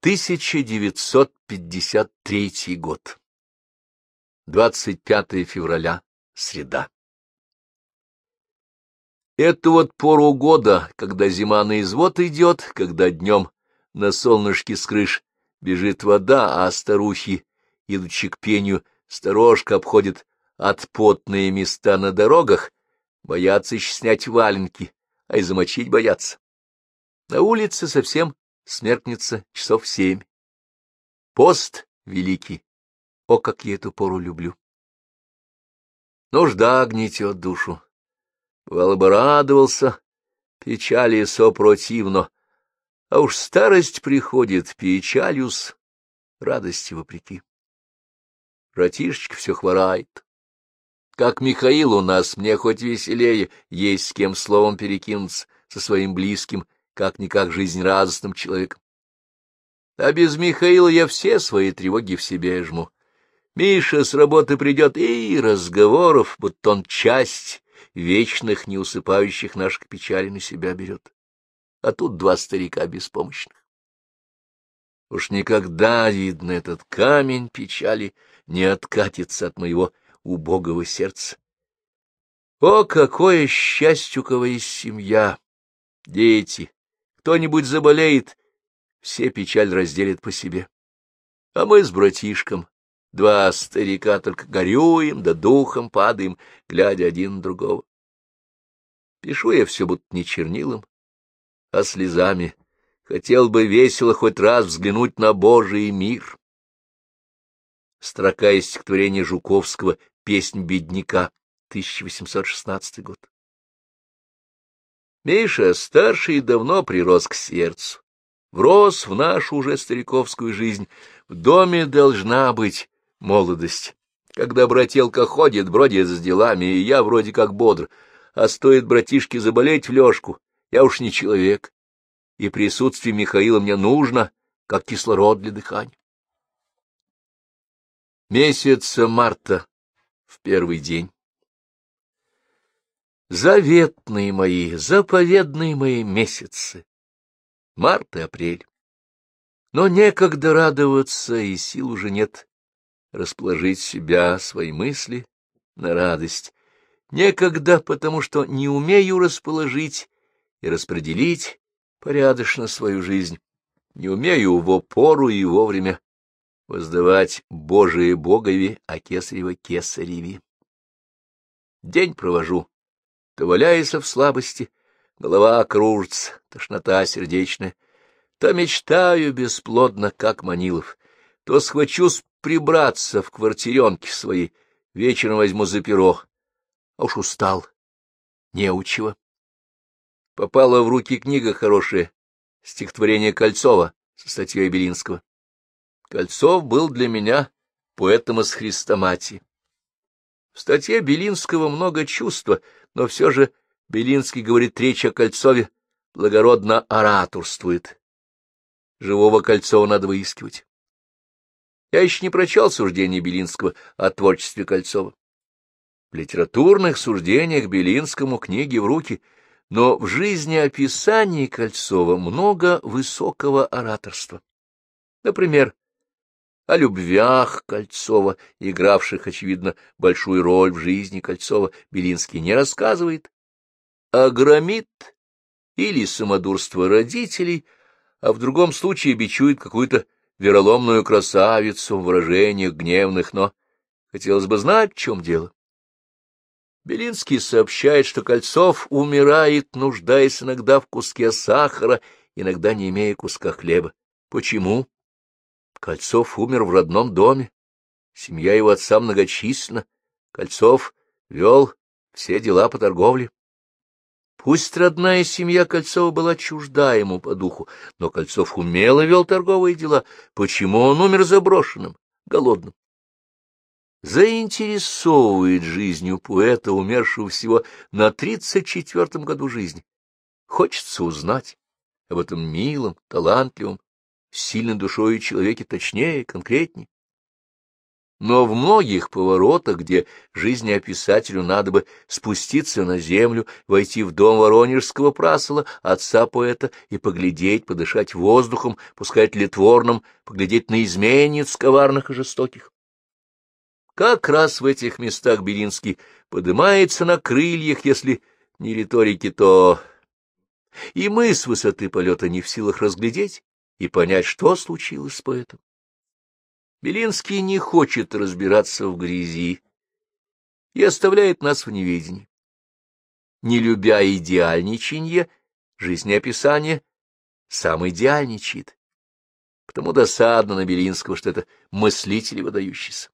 1953 год. 25 февраля, среда. Это вот пору года, когда зима на извод идет, когда днем на солнышке с крыш бежит вода, а старухи, идучи к пению, сторожка обходит отпотные места на дорогах, боятся снять валенки, а и замочить боятся. На улице совсем смеркнется часов семь. Пост великий, о, как я эту пору люблю! Нужда гнетет душу. Бывало бы радовался, печали сопротивно, а уж старость приходит, печалюс, радости вопреки. Братишечка все хворает. Как Михаил у нас, мне хоть веселее, есть с кем словом перекинуться со своим близким, как-никак жизнерадостным человеком. А без Михаила я все свои тревоги в себе жму. Миша с работы придет, и разговоров, будто он часть вечных, неусыпающих наших печали на себя берет. А тут два старика беспомощных. Уж никогда, видно, этот камень печали не откатится от моего убогого сердца. О, какое счастье, у кого есть семья, дети, кто-нибудь заболеет, все печаль разделят по себе. А мы с братишком, два старика, только горюем, да духом падаем, глядя один на другого. Пишу я все будто не чернилом, а слезами. Хотел бы весело хоть раз взглянуть на Божий мир. Строка из стихотворения Жуковского «Песнь бедняка», 1816 год. Миша старший давно прирос к сердцу, врос в нашу уже стариковскую жизнь. В доме должна быть молодость. Когда брателка ходит, бродит с делами, и я вроде как бодр, а стоит братишке заболеть в лёжку, я уж не человек, и присутствие Михаила мне нужно, как кислород для дыхания. Месяца марта в первый день. Заветные мои, заповедные мои месяцы, март и апрель. Но некогда радоваться, и сил уже нет расположить себя, свои мысли на радость. Некогда, потому что не умею расположить и распределить порядочно свою жизнь, не умею в опору и вовремя воздавать Божие Богови, а Кесарева Кесареви. День провожу то валяясь в слабости, голова кружится, тошнота сердечная, то мечтаю бесплодно, как Манилов, то схвачусь прибраться в квартиренке своей, вечером возьму за перо, а уж устал, неучего. Попала в руки книга хорошая, стихотворение Кольцова со статьей Белинского. Кольцов был для меня поэтом из Христоматии. В статье Белинского много чувства, но все же Белинский говорит речь о Кольцове, благородно ораторствует. Живого Кольцова надо выискивать. Я еще не прочел суждений Белинского о творчестве Кольцова. В литературных суждениях Белинскому книги в руки, но в жизни описании Кольцова много высокого ораторства. Например, о любвях Кольцова, игравших, очевидно, большую роль в жизни Кольцова, Белинский не рассказывает, а громит или самодурство родителей, а в другом случае бичует какую-то вероломную красавицу в выражениях гневных, но хотелось бы знать, в чем дело. Белинский сообщает, что Кольцов умирает, нуждаясь иногда в куске сахара, иногда не имея куска хлеба. Почему? Кольцов умер в родном доме. Семья его отца многочисленна. Кольцов вел все дела по торговле. Пусть родная семья Кольцова была чужда ему по духу, но Кольцов умело вел торговые дела. Почему он умер заброшенным, голодным? Заинтересовывает жизнью поэта, умершего всего на тридцать четвертом году жизни. Хочется узнать об этом милом, талантливом, сильной душой человеке точнее, конкретнее. Но в многих поворотах, где жизнеописателю надо бы спуститься на землю, войти в дом воронежского прасола, отца поэта, и поглядеть, подышать воздухом, пускать литворным, поглядеть на изменниц коварных и жестоких. Как раз в этих местах Белинский поднимается на крыльях, если не риторики, то... И мы с высоты полета не в силах разглядеть и понять, что случилось с поэтом. Белинский не хочет разбираться в грязи и оставляет нас в неведении. Не любя идеальничанье, жизнеописание сам идеальничает. Потому досадно на Белинского, что это мыслитель выдающийся.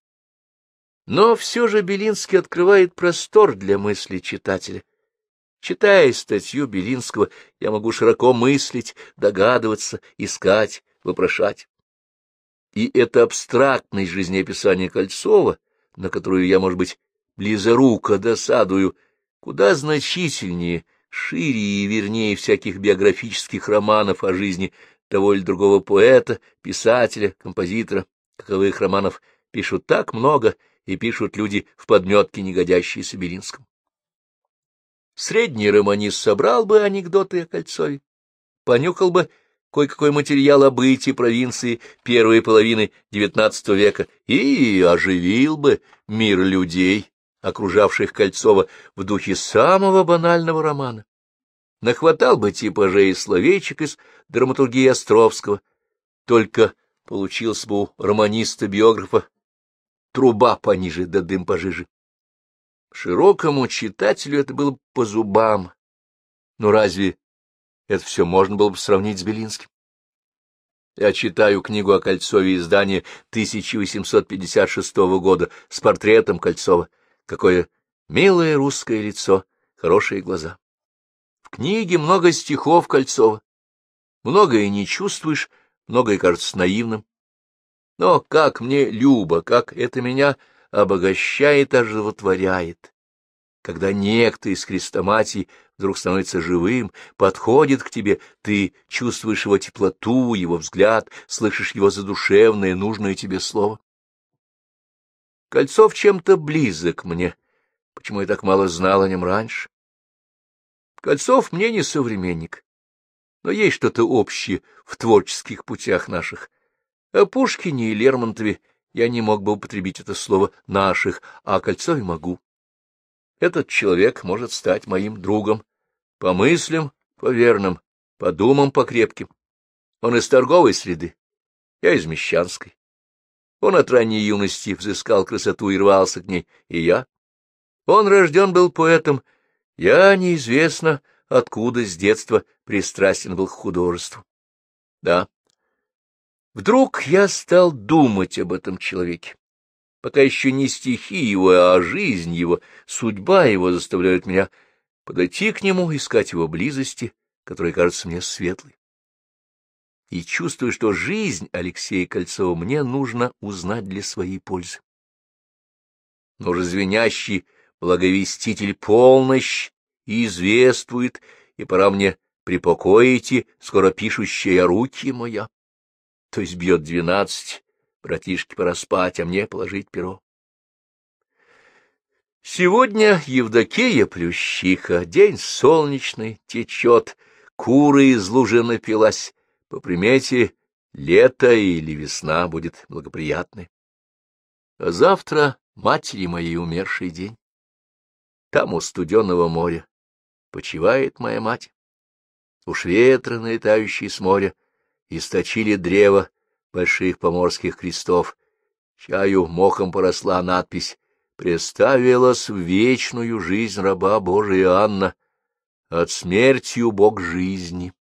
Но все же Белинский открывает простор для мысли читателя. Читая статью Белинского, я могу широко мыслить, догадываться, искать, вопрошать. И это абстрактность жизнеописания Кольцова, на которую я, может быть, близоруко досадую, куда значительнее, шире и вернее всяких биографических романов о жизни того или другого поэта, писателя, композитора, каковых романов пишут так много, и пишут люди в подметке, не годящиеся Белинскому. Средний романист собрал бы анекдоты о Кольцове, понюхал бы кое-какой материал о бытии провинции первой половины XIX века и оживил бы мир людей, окружавших Кольцова в духе самого банального романа. Нахватал бы типажей и словечек из драматургии Островского, только получился бы у романиста-биографа труба пониже да дым пожиже. Широкому читателю это было по зубам. Но разве это все можно было бы сравнить с Белинским. Я читаю книгу о Кольцове издания 1856 года с портретом Кольцова. Какое милое русское лицо, хорошие глаза. В книге много стихов Кольцова. Многое не чувствуешь, многое кажется наивным. Но как мне любо, как это меня обогащает, оживотворяет когда некто из хрестоматий вдруг становится живым, подходит к тебе, ты чувствуешь его теплоту, его взгляд, слышишь его задушевное, нужное тебе слово. Кольцов чем-то близок мне, почему я так мало знал о нем раньше. Кольцов мне не современник, но есть что-то общее в творческих путях наших. О Пушкине и Лермонтове я не мог бы употребить это слово «наших», а о Кольцове могу. Этот человек может стать моим другом, по мыслям, по верным, по думам, по крепким. Он из торговой среды, я из мещанской. Он от ранней юности взыскал красоту и рвался к ней, и я. Он рожден был поэтом, я неизвестно, откуда с детства пристрастен был к художеству. Да. Вдруг я стал думать об этом человеке пока еще не стихи его, а жизнь его, судьба его заставляют меня подойти к нему, искать его близости, которая кажется мне светлой. И чувствую, что жизнь Алексея Кольцова мне нужно узнать для своей пользы. Но развенящий благовеститель полнощь и извествует, и пора мне припокоите, скоро пишущая руки моя. То есть бьет двенадцать, Братишке пора спать, а мне положить перо. Сегодня Евдокия Плющиха, день солнечный, течет, куры из лужи напилась. По примете, лето или весна будет благоприятной. А завтра матери моей умерший день. Там у студенного моря почивает моя мать. Уж ветры, налетающие с моря, источили древо больших поморских крестов. Чаю мохом поросла надпись «Преставилась в вечную жизнь раба Божия Анна, от смертью Бог жизни».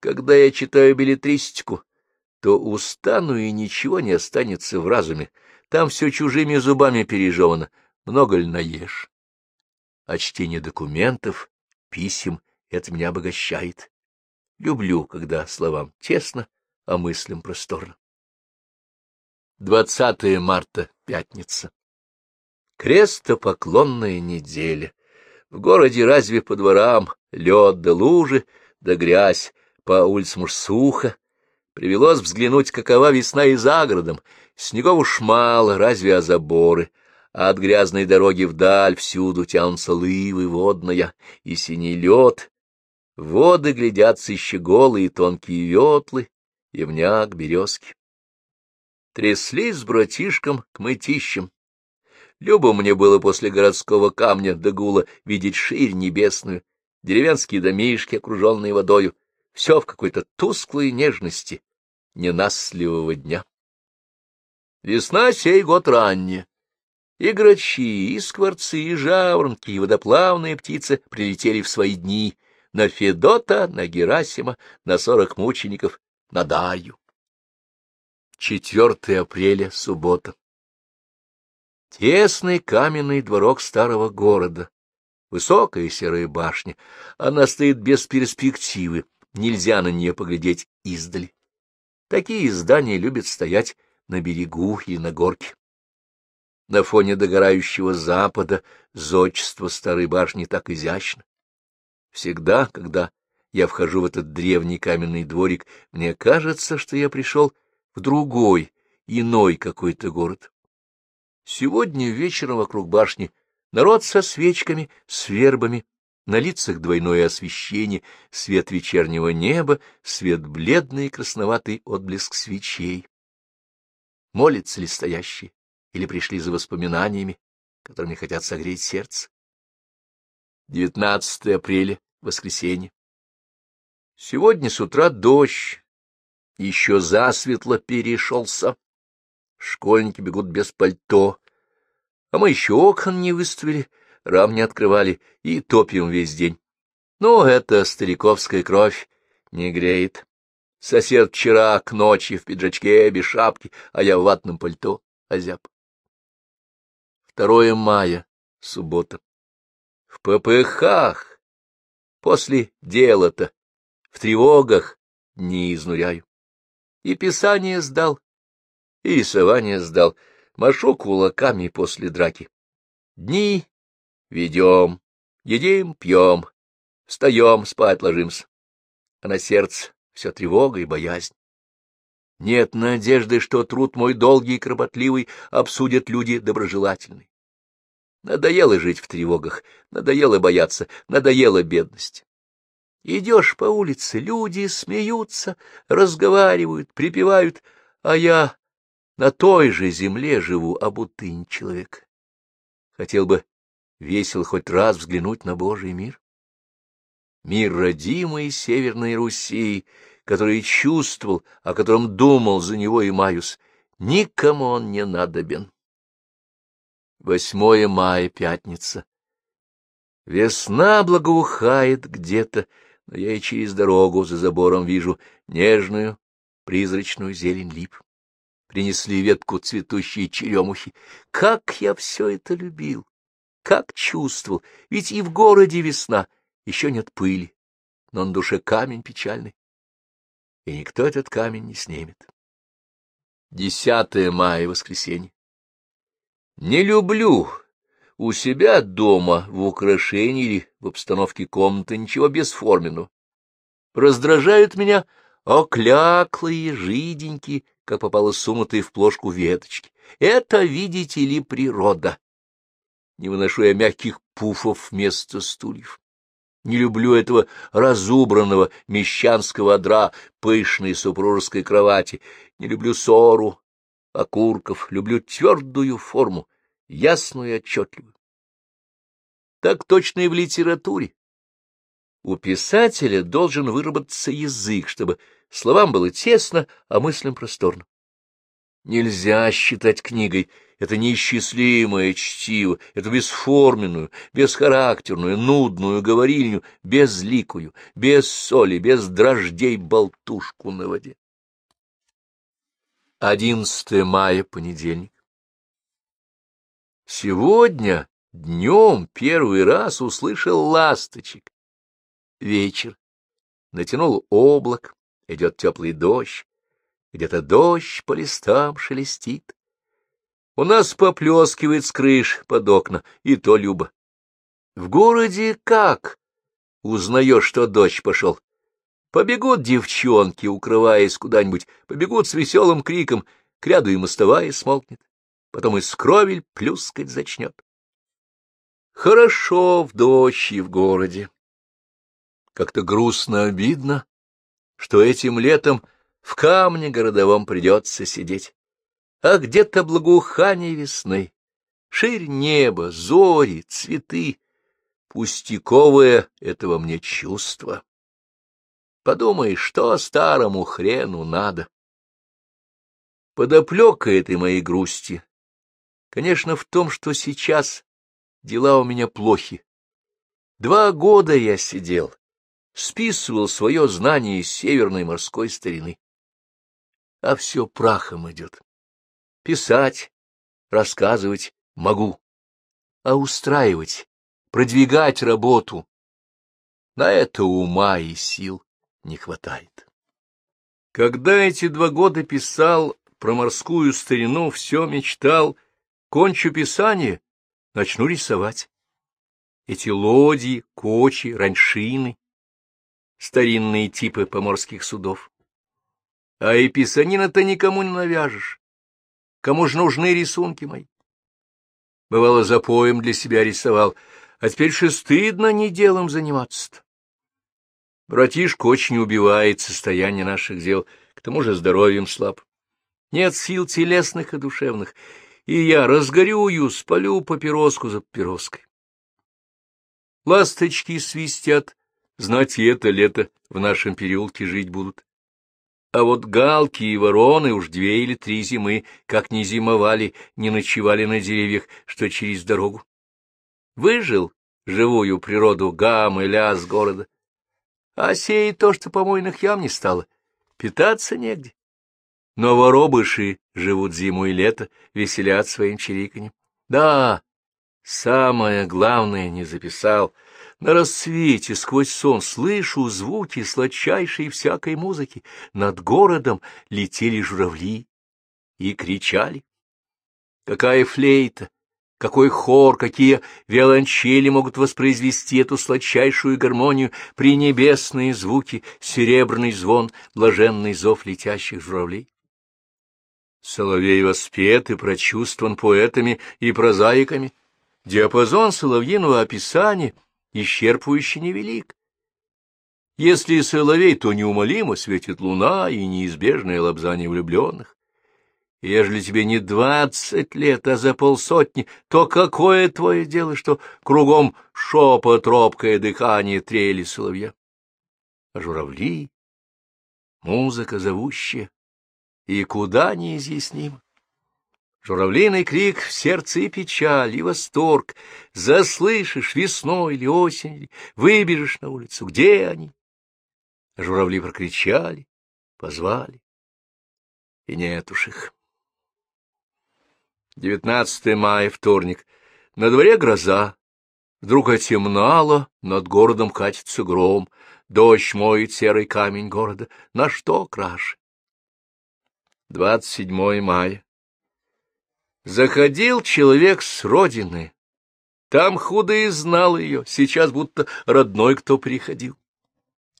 Когда я читаю билетристику, то устану и ничего не останется в разуме. Там все чужими зубами пережевано. Много ли наешь? А чтение документов, писем — это меня обогащает. Люблю, когда словам тесно, а мыслям просторно. 20 марта, пятница. Крестопоклонная неделя. В городе разве по дворам лед да лужи, да грязь, по улицам уж сухо. Привелось взглянуть, какова весна и за городом. Снегов уж мало, разве о заборы. А от грязной дороги вдаль всюду тянутся лывы водная и синий лед. Воды глядятся еще голые тонкие ветлы, явняк, березки. Тряслись с братишком к мытищам. Любо мне было после городского камня до гула видеть ширь небесную, деревенские домишки, окруженные водою, все в какой-то тусклой нежности ненастливого дня. Весна сей год ранняя. И грачи, и скворцы, и жаворонки, и водоплавные птицы прилетели в свои дни на Федота, на Герасима, на сорок мучеников, на Даю. 4 апреля, суббота. Тесный каменный дворок старого города, высокая серая башня. Она стоит без перспективы, нельзя на нее поглядеть издали. Такие здания любят стоять на берегу и на горке. На фоне догорающего запада зодчество старой башни так изящно. Всегда, когда я вхожу в этот древний каменный дворик, мне кажется, что я пришел в другой, иной какой-то город. Сегодня вечером вокруг башни народ со свечками, с вербами, на лицах двойное освещение, свет вечернего неба, свет бледный и красноватый отблеск свечей. Молятся ли стоящие, или пришли за воспоминаниями, которыми хотят согреть сердце? 19 апреля, воскресенье. Сегодня с утра дождь, еще засветло перешелся. Школьники бегут без пальто, а мы еще окон не выставили, рам не открывали и топим весь день. Но это стариковская кровь не греет. Сосед вчера к ночи в пиджачке, без шапки, а я в ватном пальто, озяб. 2 мая, суббота. В ППХ после дела-то, в тревогах не изнуряю. И писание сдал, и рисование сдал, машу кулаками после драки. Дни Ведем, едим, пьем, встаем, спать ложимся. А на сердце все тревога и боязнь. Нет надежды, что труд мой долгий и кропотливый обсудят люди доброжелательные. Надоело жить в тревогах, надоело бояться, надоело бедность. Идешь по улице, люди смеются, разговаривают, припевают, а я на той же земле живу, а будто не человек. Хотел бы весело хоть раз взглянуть на Божий мир. Мир родимой Северной Руси, который чувствовал, о котором думал за него и Маюс, никому он не надобен. 8 мая, пятница. Весна благоухает где-то, но я и через дорогу за забором вижу нежную, призрачную зелень лип. Принесли ветку цветущей черемухи. Как я все это любил! Как чувствовал, ведь и в городе весна, еще нет пыли, но на душе камень печальный, и никто этот камень не снимет. 10 мая, воскресенье. Не люблю у себя дома в украшении или в обстановке комнаты ничего бесформенного. Раздражают меня окляклые, жиденькие, как попало сунутые в плошку веточки. Это, видите ли, природа не выношу я мягких пуфов вместо стульев. Не люблю этого разубранного мещанского одра, пышной супружеской кровати. Не люблю ссору, окурков. Люблю твердую форму, ясную и отчетливую. Так точно и в литературе. У писателя должен выработаться язык, чтобы словам было тесно, а мыслям просторно. Нельзя считать книгой это неисчислимое чтиво, эту бесформенную, бесхарактерную, нудную говорильню, безликую, без соли, без дрождей болтушку на воде. 11 мая, понедельник. Сегодня днем первый раз услышал ласточек. Вечер. Натянул облак, идет теплый дождь, где-то дождь по листам шелестит. У нас поплескивает с крыш под окна, и то любо. В городе как? Узнаешь, что дождь пошел. Побегут девчонки, укрываясь куда-нибудь, побегут с веселым криком, к ряду и мостовая смолкнет, потом и скровель плюскать зачнет. Хорошо в дождь и в городе. Как-то грустно обидно, что этим летом в камне городовом придется сидеть. А где-то благоухание весны, ширь неба, зори, цветы, пустяковое этого мне чувство. Подумай, что старому хрену надо. Подоплека этой моей грусти, конечно, в том, что сейчас дела у меня плохи. Два года я сидел, списывал свое знание из северной морской старины. А все прахом идет. Писать, рассказывать могу, а устраивать, продвигать работу на это ума и сил не хватает. Когда эти два года писал про морскую старину, все мечтал, кончу писание, начну рисовать. Эти лодьи, кочи, раньшины, старинные типы поморских судов. А и писанина-то никому не навяжешь. Кому же нужны рисунки мои? Бывало, за поем для себя рисовал, а теперь же стыдно не делом заниматься-то. Братишка очень убивает состояние наших дел, к тому же здоровьем слаб. Нет сил телесных и душевных, и я разгорюю, спалю папироску за папироской. Ласточки свистят, знать и это лето в нашем переулке жить будут. А вот галки и вороны уж две или три зимы, как не зимовали, не ночевали на деревьях, что через дорогу. Выжил живую природу гам и ляс города. А сеять то, что помойных ям не стало, питаться негде. Но воробыши живут зиму и лето, веселят своим чириканьем. Да, самое главное не записал — на рассвете сквозь сон слышу звуки сладчайшей всякой музыки. Над городом летели журавли и кричали. Какая флейта, какой хор, какие виолончели могут воспроизвести эту сладчайшую гармонию, при небесные звуки, серебряный звон, блаженный зов летящих журавлей. Соловей воспет и прочувствован поэтами и прозаиками. Диапазон соловьиного описания — исчерпывающе невелик. Если соловей, то неумолимо светит луна и неизбежное лобзание влюбленных. Ежели тебе не двадцать лет, а за полсотни, то какое твое дело, что кругом шепот, робкое дыхание трели соловья? А журавли, музыка зовущая, и куда неизъяснимо. Журавлиный крик в сердце и печаль, и восторг. Заслышишь весной или осенью, выбежишь на улицу. Где они? Журавли прокричали, позвали. И нет уж их. 19 мая, вторник. На дворе гроза. Вдруг отемнало, над городом катится гром. Дождь моет серый камень города. На что краше? 27 мая. Заходил человек с родины. Там худо и знал ее, сейчас будто родной кто приходил.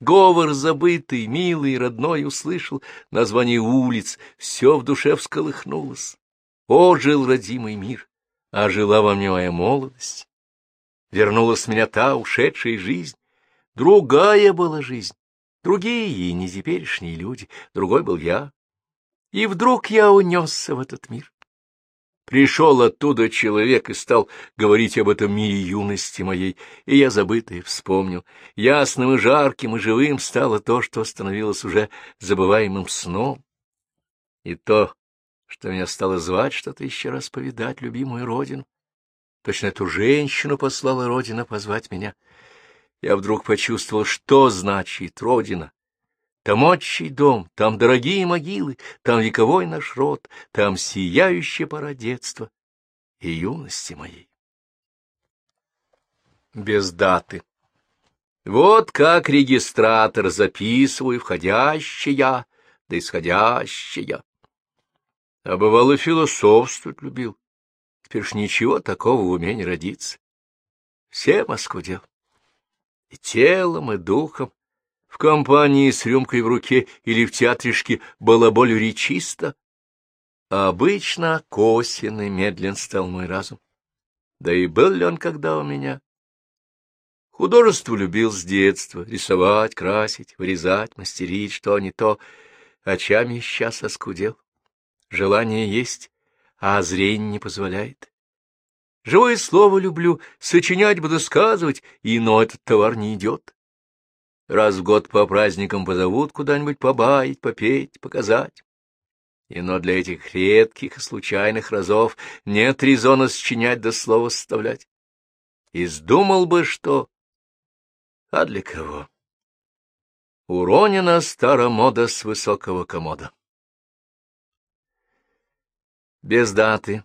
Говор забытый, милый, родной услышал название улиц, все в душе всколыхнулось. О, жил родимый мир, а жила во мне моя молодость. Вернулась меня та ушедшая жизнь, другая была жизнь, другие и не теперешние люди, другой был я. И вдруг я унесся в этот мир. Пришел оттуда человек и стал говорить об этом мире юности моей, и я забытое вспомнил. Ясным и жарким и живым стало то, что становилось уже забываемым сном. И то, что меня стало звать что-то еще раз повидать любимую родину. Точно эту женщину послала родина позвать меня. Я вдруг почувствовал, что значит родина, там отчий дом, там дорогие могилы, там вековой наш род, там сияющая пора детства и юности моей. Без даты. Вот как регистратор записываю входящая да исходящая. А бывало философствовать любил. Теперь ж ничего такого в уме не родится. Все Москву дел. И телом, и духом, в компании с рюмкой в руке или в театришке балаболю речисто. Обычно косвенный медлен стал мой разум. Да и был ли он когда у меня? Художество любил с детства, рисовать, красить, вырезать, мастерить, что не то. Очами сейчас оскудел. Желание есть, а зрение не позволяет. Живое слово люблю, сочинять буду сказывать, и но этот товар не идет. Раз в год по праздникам позовут куда-нибудь побаять, попеть, показать. И но для этих редких и случайных разов нет резона сочинять да слова составлять. Издумал бы, что... А для кого? Уронена старомода с высокого комода. Без даты.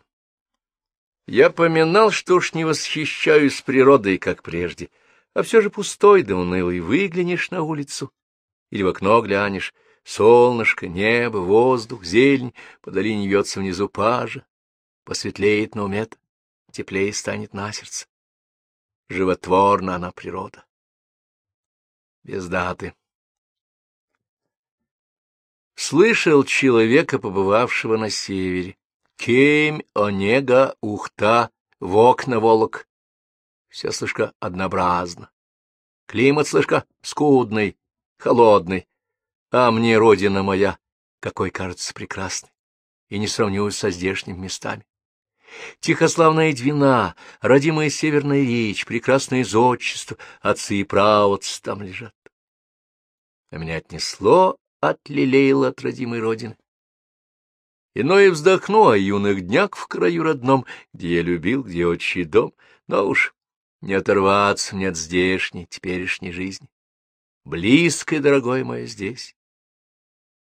Я поминал, что уж не восхищаюсь природой, как прежде, а все же пустой да унылый выглянешь на улицу или в окно глянешь, Солнышко, небо, воздух, зелень, по долине вьется внизу пажа, посветлеет на умет, теплее станет на сердце. Животворна она природа. Без даты. Слышал человека, побывавшего на севере. Кемь, Онега, Ухта, в окна волок. Все слышка однообразно. Климат слышка скудный, холодный, а мне, родина моя, какой кажется прекрасной, и не сравню со здешними местами. Тихославная Двина, родимая северная речь, прекрасное зодчество, отцы и праотцы там лежат. А меня отнесло от лилейла от родимой родины. Иное вздохну о юных днях в краю родном, где я любил, где отчий дом, но уж не оторваться мне от здешней, теперешней жизни. Близко, дорогой мой, здесь.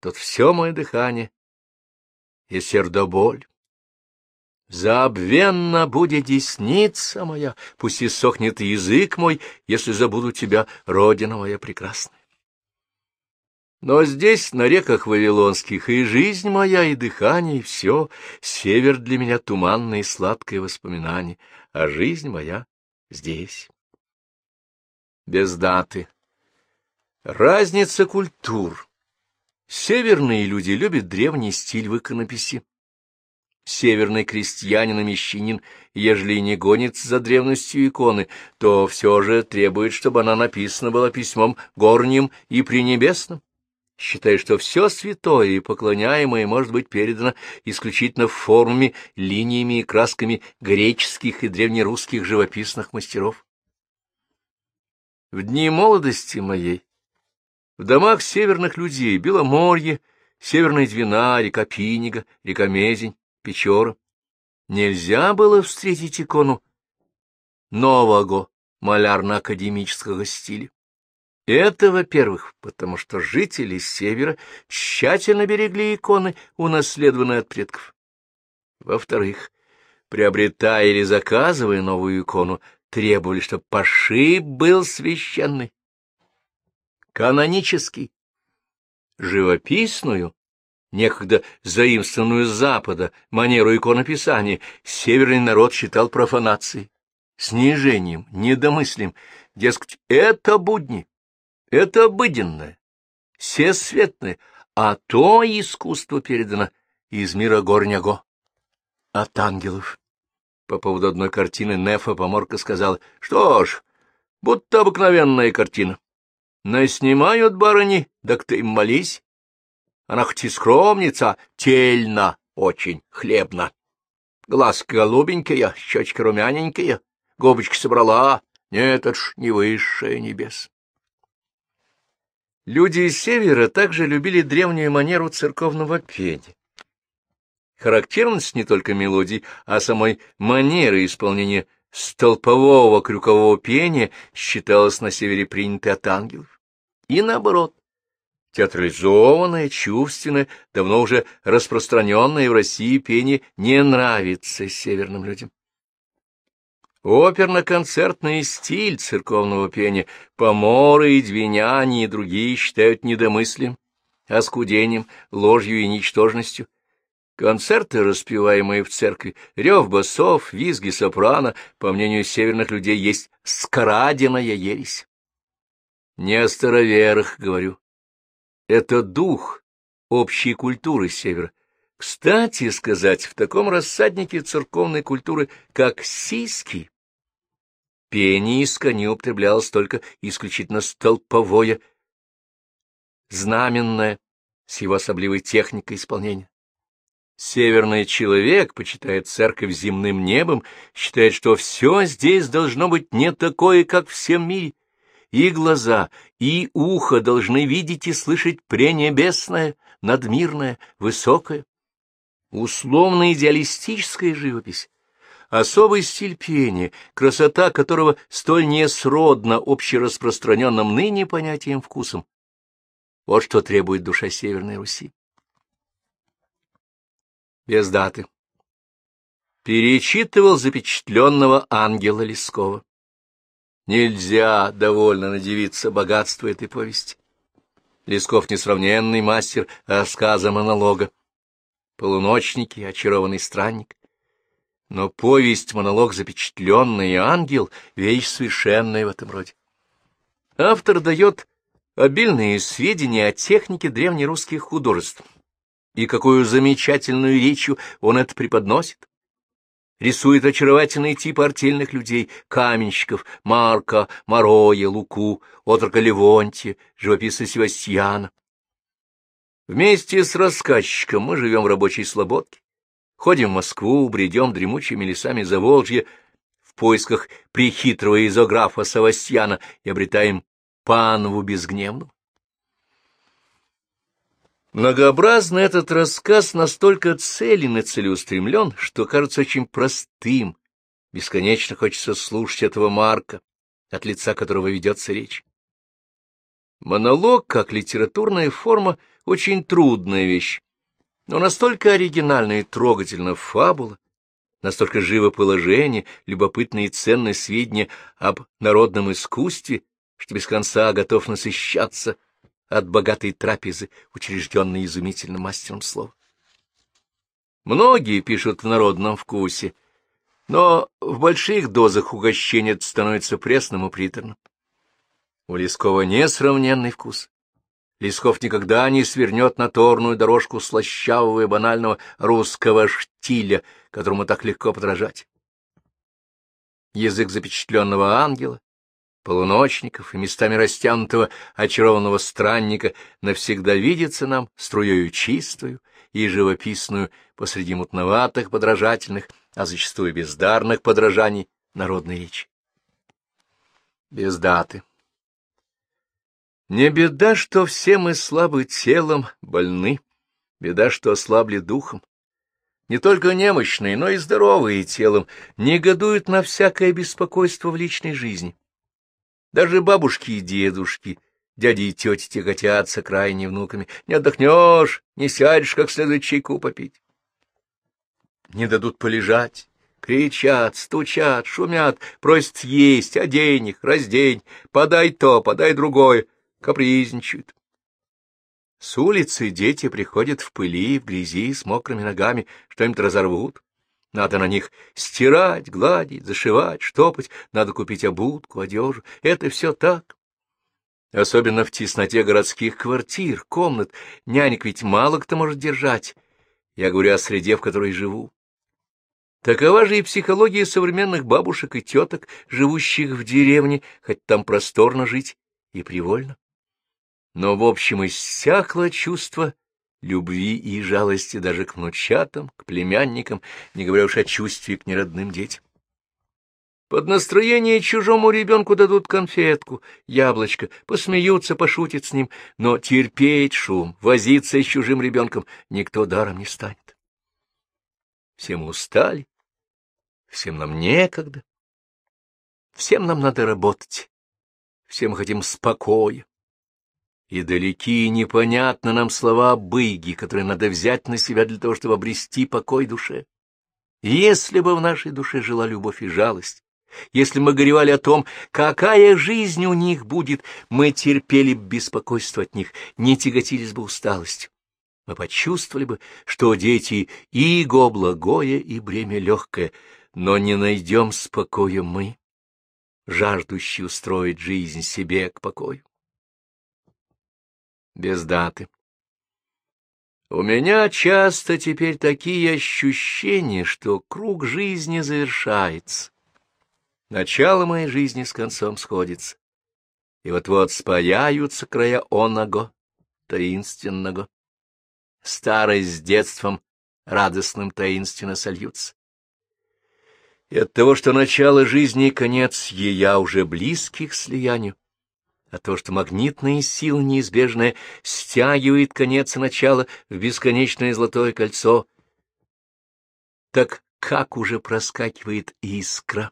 Тут все мое дыхание и сердоболь. Забвенно будет десница моя, пусть и сохнет язык мой, если забуду тебя, родина моя прекрасная. Но здесь, на реках Вавилонских, и жизнь моя, и дыхание, и все, север для меня туманное и сладкое воспоминание, а жизнь моя здесь. Без даты. Разница культур. Северные люди любят древний стиль в. Северный крестьянин и мещанин, ежели не гонится за древностью иконы, то все же требует, чтобы она написана была письмом горним и пренебесным, считая, что все святое и поклоняемое может быть передано исключительно формами, линиями и красками греческих и древнерусских живописных мастеров. В дни молодости моей в домах северных людей Беломорье, Северная Двина, река Пинига, река Мезень, Печора. Нельзя было встретить икону нового малярно-академического стиля. Это, во-первых, потому что жители севера тщательно берегли иконы, унаследованные от предков. Во-вторых, приобретая или заказывая новую икону, требовали, чтобы пошиб был священный канонический. Живописную, некогда заимствованную с Запада, манеру иконописания, северный народ считал профанацией, снижением, недомыслием. Дескать, это будни, это обыденное, всесветное, а то искусство передано из мира горняго, от ангелов. По поводу одной картины Нефа Поморка сказал, что ж, будто обыкновенная картина. Наснимают барыни, так ты им молись. Она хоть и скромница, тельна очень, хлебна. Глазки голубенькие, щечки румяненькие, губочки собрала. Нет, это ж не высшее небес. Люди из севера также любили древнюю манеру церковного пения. Характерность не только мелодий, а самой манеры исполнения столпового крюкового пения считалась на севере принятой от ангелов и наоборот. Театрализованное, чувственное, давно уже распространенное в России пение не нравится северным людям. Оперно-концертный стиль церковного пения поморы и двиняне и другие считают недомыслием, оскудением, ложью и ничтожностью. Концерты, распеваемые в церкви, рев басов, визги сопрано, по мнению северных людей, есть скрадиная ересь. Не о староверах, говорю. Это дух общей культуры Севера. Кстати сказать, в таком рассаднике церковной культуры, как сиськи, пение из кони употреблялось только исключительно столповое, знаменное, с его особливой техникой исполнения. Северный человек почитает церковь земным небом, считает, что все здесь должно быть не такое, как в всем мире. И глаза, и ухо должны видеть и слышать пренебесное, надмирное, высокое. Условно-идеалистическая живопись, особый стиль пения, красота которого столь несродна общераспространенным ныне понятием вкусом. Вот что требует душа Северной Руси без даты. Перечитывал запечатленного ангела Лескова. Нельзя довольно надевиться богатству этой повести. Лесков — несравненный мастер рассказа-монолога. Полуночники, очарованный странник. Но повесть-монолог «Запечатленный ангел» — вещь совершенная в этом роде. Автор дает обильные сведения о технике древнерусских художеств и какую замечательную речью он это преподносит. Рисует очаровательные типы артельных людей, каменщиков, Марка, Мороя, Луку, отрока Левонтия, живописца Севастьяна. Вместе с рассказчиком мы живем в рабочей слободке, ходим в Москву, бредем дремучими лесами Заволжья в поисках прихитрого изографа Савастьяна и обретаем панову безгневную. Многообразный этот рассказ настолько целен и целеустремлен, что кажется очень простым. Бесконечно хочется слушать этого Марка, от лица которого ведется речь. Монолог, как литературная форма, очень трудная вещь, но настолько оригинальна и трогательна фабула, настолько живо положение, любопытные и ценные сведения об народном искусстве, что без конца готов насыщаться от богатой трапезы, учрежденной изумительным мастером слова. Многие пишут в народном вкусе, но в больших дозах угощение становится пресным и приторным. У Лескова несравненный вкус. Лесков никогда не свернет на торную дорожку слащавого и банального русского штиля, которому так легко подражать. Язык запечатленного ангела, полуночников и местами растянутого очарованного странника навсегда видится нам струею чистую и живописную посреди мутноватых подражательных, а зачастую бездарных подражаний народной речи. Без даты. Не беда, что все мы слабы телом, больны, беда, что ослабли духом. Не только немощные, но и здоровые телом негодуют на всякое беспокойство в личной жизни даже бабушки и дедушки, дяди и тети тяготятся крайне внуками. Не отдохнешь, не сядешь, как следует чайку попить. Не дадут полежать, кричат, стучат, шумят, просят есть, одень их, раздень, подай то, подай другое, капризничают. С улицы дети приходят в пыли, в грязи, с мокрыми ногами, что-нибудь разорвут. Надо на них стирать, гладить, зашивать, штопать, надо купить обутку, одежу. Это все так. Особенно в тесноте городских квартир, комнат. Нянек ведь мало кто может держать. Я говорю о среде, в которой живу. Такова же и психология современных бабушек и теток, живущих в деревне, хоть там просторно жить и привольно. Но, в общем, иссякло чувство любви и жалости даже к внучатам, к племянникам, не говоря уж о чувстве к неродным детям. Под настроение чужому ребенку дадут конфетку, яблочко, посмеются, пошутят с ним, но терпеть шум, возиться с чужим ребенком никто даром не станет. Все мы устали, всем нам некогда, всем нам надо работать, всем хотим спокоя, и далеки и непонятны нам слова быги, которые надо взять на себя для того, чтобы обрести покой душе. Если бы в нашей душе жила любовь и жалость, если мы горевали о том, какая жизнь у них будет, мы терпели беспокойство от них, не тяготились бы усталостью. Мы почувствовали бы, что дети — иго благое и бремя легкое, но не найдем спокоя мы, жаждущие устроить жизнь себе к покою. Без даты. У меня часто теперь такие ощущения, что круг жизни завершается. Начало моей жизни с концом сходится, и вот-вот спаяются края оного, таинственного. Старость с детством радостным таинственно сольются. И от того, что начало жизни и конец ея уже близки к слиянию, а то, что магнитная сила неизбежная стягивает конец и начало в бесконечное золотое кольцо, так как уже проскакивает искра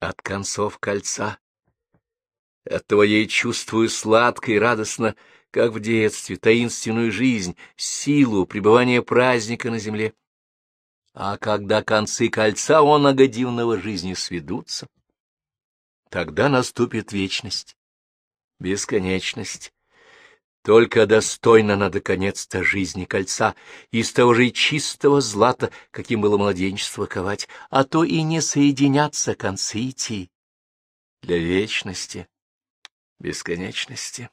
от концов кольца. Оттого я и чувствую сладко и радостно, как в детстве, таинственную жизнь, силу пребывания праздника на земле. А когда концы кольца он огодивного жизни сведутся, тогда наступит вечность бесконечность. Только достойно надо конец-то жизни кольца, из того же чистого злата, каким было младенчество ковать, а то и не соединятся концы идти для вечности, бесконечности.